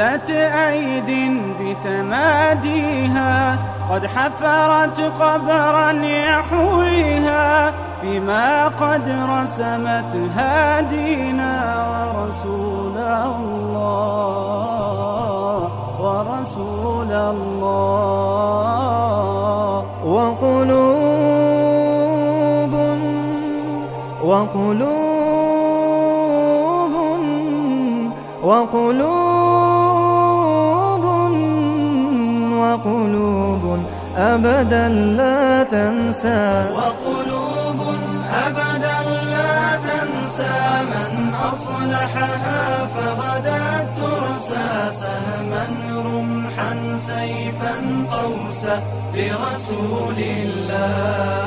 ملت أيد بتماديها قد حفرت قبرا يحويها فيما قد رسمت هادينا ورسول الله ورسول الله. وقلوب وقلوب وقلوب. وقلوب أبدا لا تنسى. وقلوب أبدا لا تنسى من أصلحها فغدا ترسى سهما رمحا سيفا قوسا لرسول الله.